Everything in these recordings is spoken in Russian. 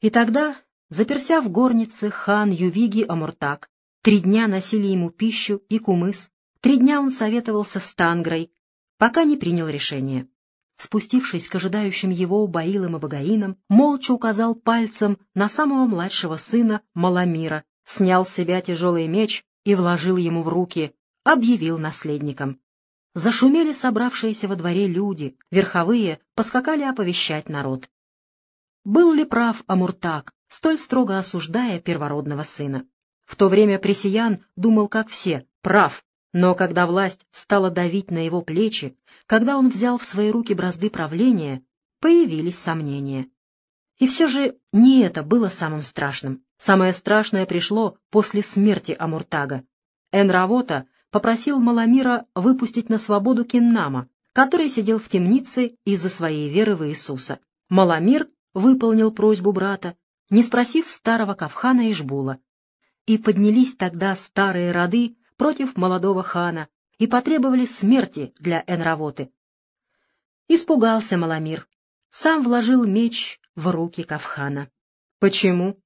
И тогда, заперся в горнице хан Ювиги Амуртак, три дня носили ему пищу и кумыс, три дня он советовался с Тангрой, пока не принял решение. Спустившись к ожидающим его Баилам и Багаинам, молча указал пальцем на самого младшего сына Маламира, снял с себя тяжелый меч и вложил ему в руки, объявил наследником. Зашумели собравшиеся во дворе люди, верховые поскакали оповещать народ. Был ли прав Амуртак, столь строго осуждая первородного сына? В то время Пресиян думал, как все, прав, но когда власть стала давить на его плечи, когда он взял в свои руки бразды правления, появились сомнения. И все же не это было самым страшным. Самое страшное пришло после смерти Амуртага. Энравота попросил Маламира выпустить на свободу Кеннама, который сидел в темнице из-за своей веры в Иисуса. Маламир выполнил просьбу брата, не спросив старого Кавхана и Жбула. И поднялись тогда старые роды против молодого хана и потребовали смерти для Энравоты. Испугался Маламир, сам вложил меч в руки Кавхана. Почему?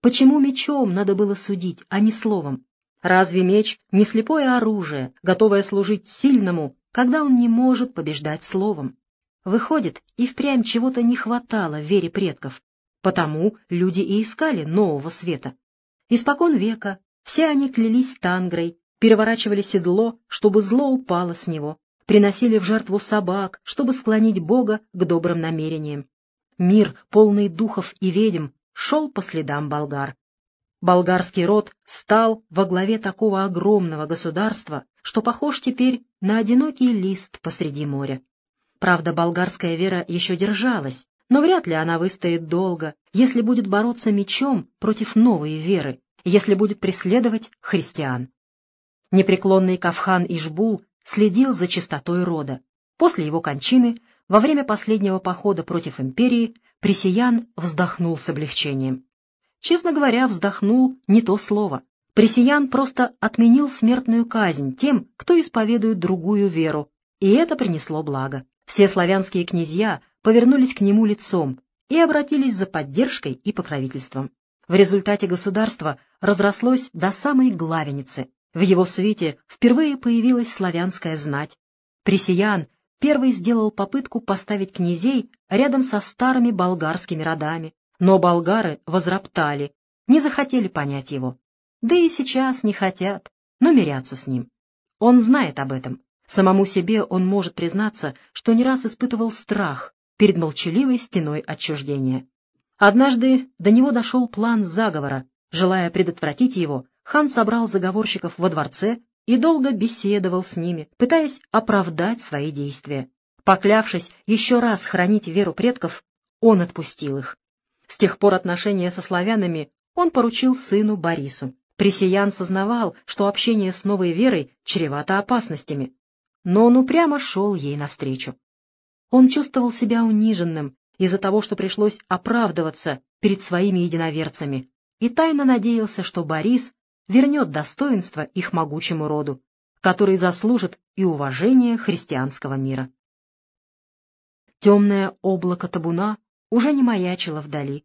Почему мечом надо было судить, а не словом? Разве меч не слепое оружие, готовое служить сильному, когда он не может побеждать словом? Выходит, и впрямь чего-то не хватало в вере предков, потому люди и искали нового света. Испокон века все они клялись тангрой, переворачивали седло, чтобы зло упало с него, приносили в жертву собак, чтобы склонить Бога к добрым намерениям. Мир, полный духов и ведьм, шел по следам болгар. Болгарский род стал во главе такого огромного государства, что похож теперь на одинокий лист посреди моря. Правда, болгарская вера еще держалась, но вряд ли она выстоит долго, если будет бороться мечом против новой веры, если будет преследовать христиан. Непреклонный Кавхан Ишбул следил за чистотой рода. После его кончины, во время последнего похода против империи, Пресиян вздохнул с облегчением. Честно говоря, вздохнул не то слово. Пресиян просто отменил смертную казнь тем, кто исповедует другую веру, и это принесло благо. Все славянские князья повернулись к нему лицом и обратились за поддержкой и покровительством. В результате государство разрослось до самой главеницы, в его свете впервые появилась славянская знать. Пресиян первый сделал попытку поставить князей рядом со старыми болгарскими родами, но болгары возроптали, не захотели понять его. Да и сейчас не хотят, но мирятся с ним. Он знает об этом. Самому себе он может признаться, что не раз испытывал страх перед молчаливой стеной отчуждения. Однажды до него дошел план заговора. Желая предотвратить его, хан собрал заговорщиков во дворце и долго беседовал с ними, пытаясь оправдать свои действия. Поклявшись еще раз хранить веру предков, он отпустил их. С тех пор отношения со славянами он поручил сыну Борису. Пресиян сознавал, что общение с новой верой чревато опасностями, но он упрямо шел ей навстречу. Он чувствовал себя униженным из-за того, что пришлось оправдываться перед своими единоверцами, и тайно надеялся, что Борис вернет достоинство их могучему роду, который заслужит и уважение христианского мира. Темное облако табуна уже не маячило вдали.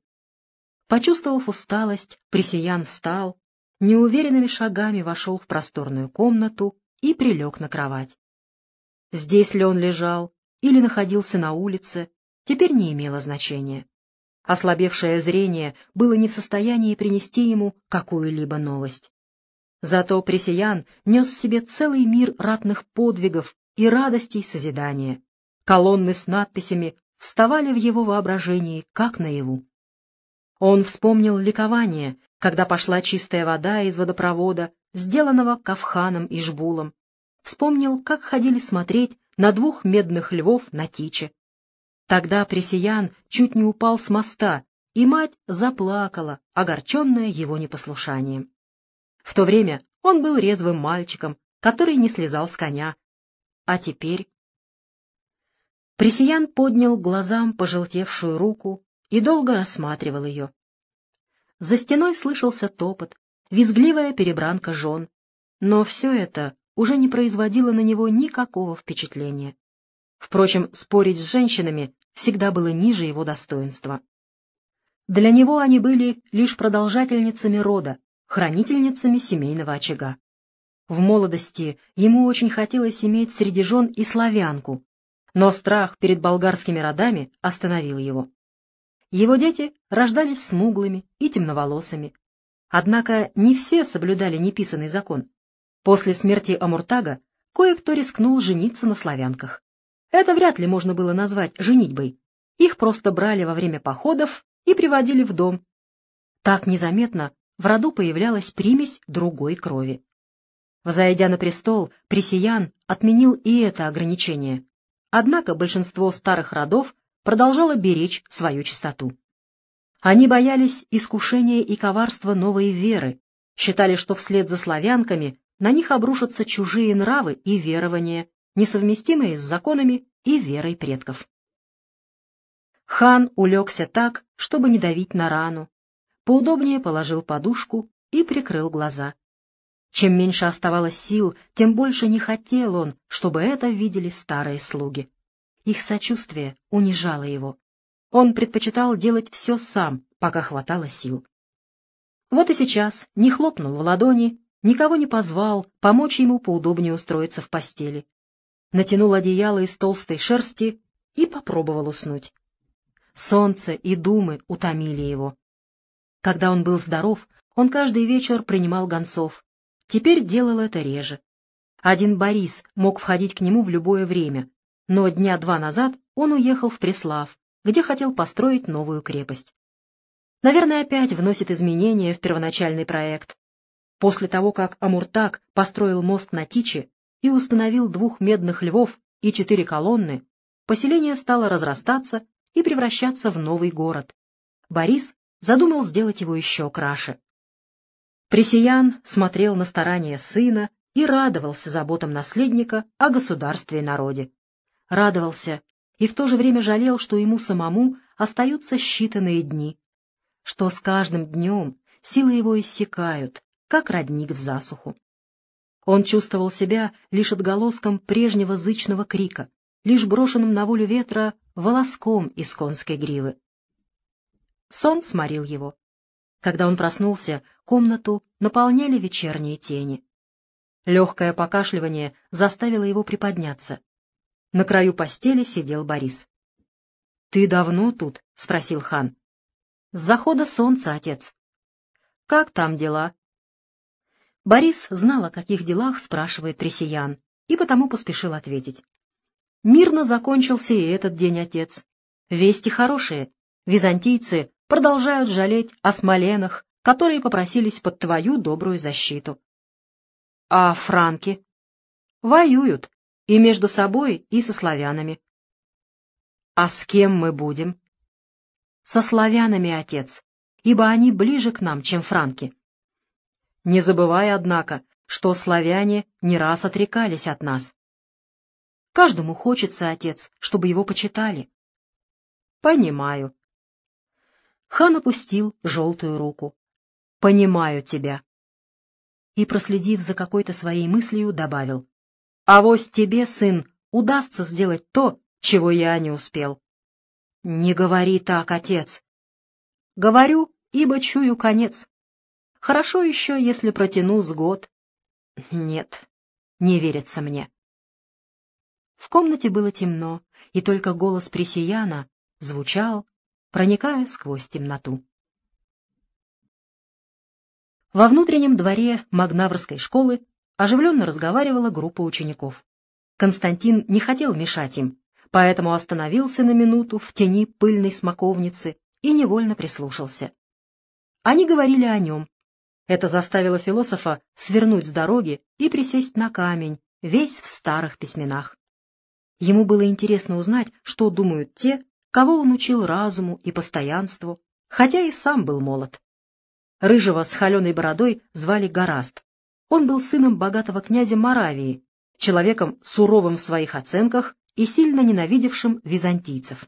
Почувствовав усталость, Пресиян встал, неуверенными шагами вошел в просторную комнату и прилег на кровать. Здесь ли он лежал или находился на улице, теперь не имело значения. Ослабевшее зрение было не в состоянии принести ему какую-либо новость. Зато Пресиян нес в себе целый мир ратных подвигов и радостей созидания. Колонны с надписями вставали в его воображении, как наяву. Он вспомнил ликование, когда пошла чистая вода из водопровода, сделанного Кавханом и Жбулом. Вспомнил, как ходили смотреть на двух медных львов на Тиче. Тогда Пресиян чуть не упал с моста, и мать заплакала, огорченная его непослушанием. В то время он был резвым мальчиком, который не слезал с коня. А теперь... Пресиян поднял глазам пожелтевшую руку и долго рассматривал ее. За стеной слышался топот, визгливая перебранка жен, но все это уже не производило на него никакого впечатления. Впрочем, спорить с женщинами всегда было ниже его достоинства. Для него они были лишь продолжательницами рода, хранительницами семейного очага. В молодости ему очень хотелось иметь среди жен и славянку, но страх перед болгарскими родами остановил его. Его дети рождались смуглыми и темноволосыми. Однако не все соблюдали неписанный закон. После смерти Амуртага кое-кто рискнул жениться на славянках. Это вряд ли можно было назвать женитьбой. Их просто брали во время походов и приводили в дом. Так незаметно в роду появлялась примесь другой крови. Взойдя на престол, Пресиян отменил и это ограничение. Однако большинство старых родов продолжало беречь свою чистоту. Они боялись искушения и коварства новой веры, считали, что вслед за славянками на них обрушатся чужие нравы и верования, несовместимые с законами и верой предков. Хан улегся так, чтобы не давить на рану, поудобнее положил подушку и прикрыл глаза. Чем меньше оставалось сил, тем больше не хотел он, чтобы это видели старые слуги. Их сочувствие унижало его. Он предпочитал делать все сам, пока хватало сил. Вот и сейчас не хлопнул в ладони, никого не позвал помочь ему поудобнее устроиться в постели. Натянул одеяло из толстой шерсти и попробовал уснуть. Солнце и думы утомили его. Когда он был здоров, он каждый вечер принимал гонцов, Теперь делал это реже. Один Борис мог входить к нему в любое время, но дня два назад он уехал в Преслав, где хотел построить новую крепость. Наверное, опять вносит изменения в первоначальный проект. После того, как Амуртак построил мост на Тиче и установил двух медных львов и четыре колонны, поселение стало разрастаться и превращаться в новый город. Борис задумал сделать его еще краше. Пресиян смотрел на старания сына и радовался заботам наследника о государстве и народе. Радовался и в то же время жалел, что ему самому остаются считанные дни, что с каждым днем силы его иссякают, как родник в засуху. Он чувствовал себя лишь отголоском прежнего зычного крика, лишь брошенным на волю ветра волоском из конской гривы. Сон сморил его. Когда он проснулся, комнату наполняли вечерние тени. Легкое покашливание заставило его приподняться. На краю постели сидел Борис. — Ты давно тут? — спросил хан. — С захода солнца, отец. — Как там дела? Борис знал, о каких делах спрашивает Пресиян, и потому поспешил ответить. Мирно закончился и этот день, отец. Вести хорошие. Византийцы продолжают жалеть о смоленах, которые попросились под твою добрую защиту. А франки? Воюют и между собой, и со славянами. А с кем мы будем? Со славянами, отец, ибо они ближе к нам, чем франки. Не забывай, однако, что славяне не раз отрекались от нас. Каждому хочется, отец, чтобы его почитали. Понимаю, Хан опустил желтую руку. «Понимаю тебя». И, проследив за какой-то своей мыслью, добавил. «Авось тебе, сын, удастся сделать то, чего я не успел». «Не говори так, отец». «Говорю, ибо чую конец. Хорошо еще, если протяну с год». «Нет, не верится мне». В комнате было темно, и только голос Пресияна звучал, проникая сквозь темноту. Во внутреннем дворе Магнаврской школы оживленно разговаривала группа учеников. Константин не хотел мешать им, поэтому остановился на минуту в тени пыльной смоковницы и невольно прислушался. Они говорили о нем. Это заставило философа свернуть с дороги и присесть на камень, весь в старых письменах. Ему было интересно узнать, что думают те, кого он учил разуму и постоянству, хотя и сам был молод. Рыжего с холеной бородой звали Гораст. Он был сыном богатого князя Моравии, человеком суровым в своих оценках и сильно ненавидевшим византийцев.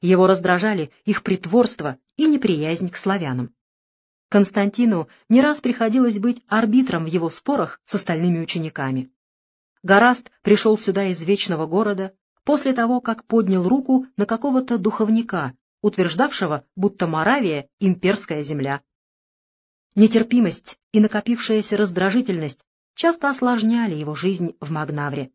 Его раздражали их притворство и неприязнь к славянам. Константину не раз приходилось быть арбитром в его спорах с остальными учениками. Гораст пришел сюда из Вечного города после того, как поднял руку на какого-то духовника, утверждавшего, будто Моравия — имперская земля. Нетерпимость и накопившаяся раздражительность часто осложняли его жизнь в Магнавре.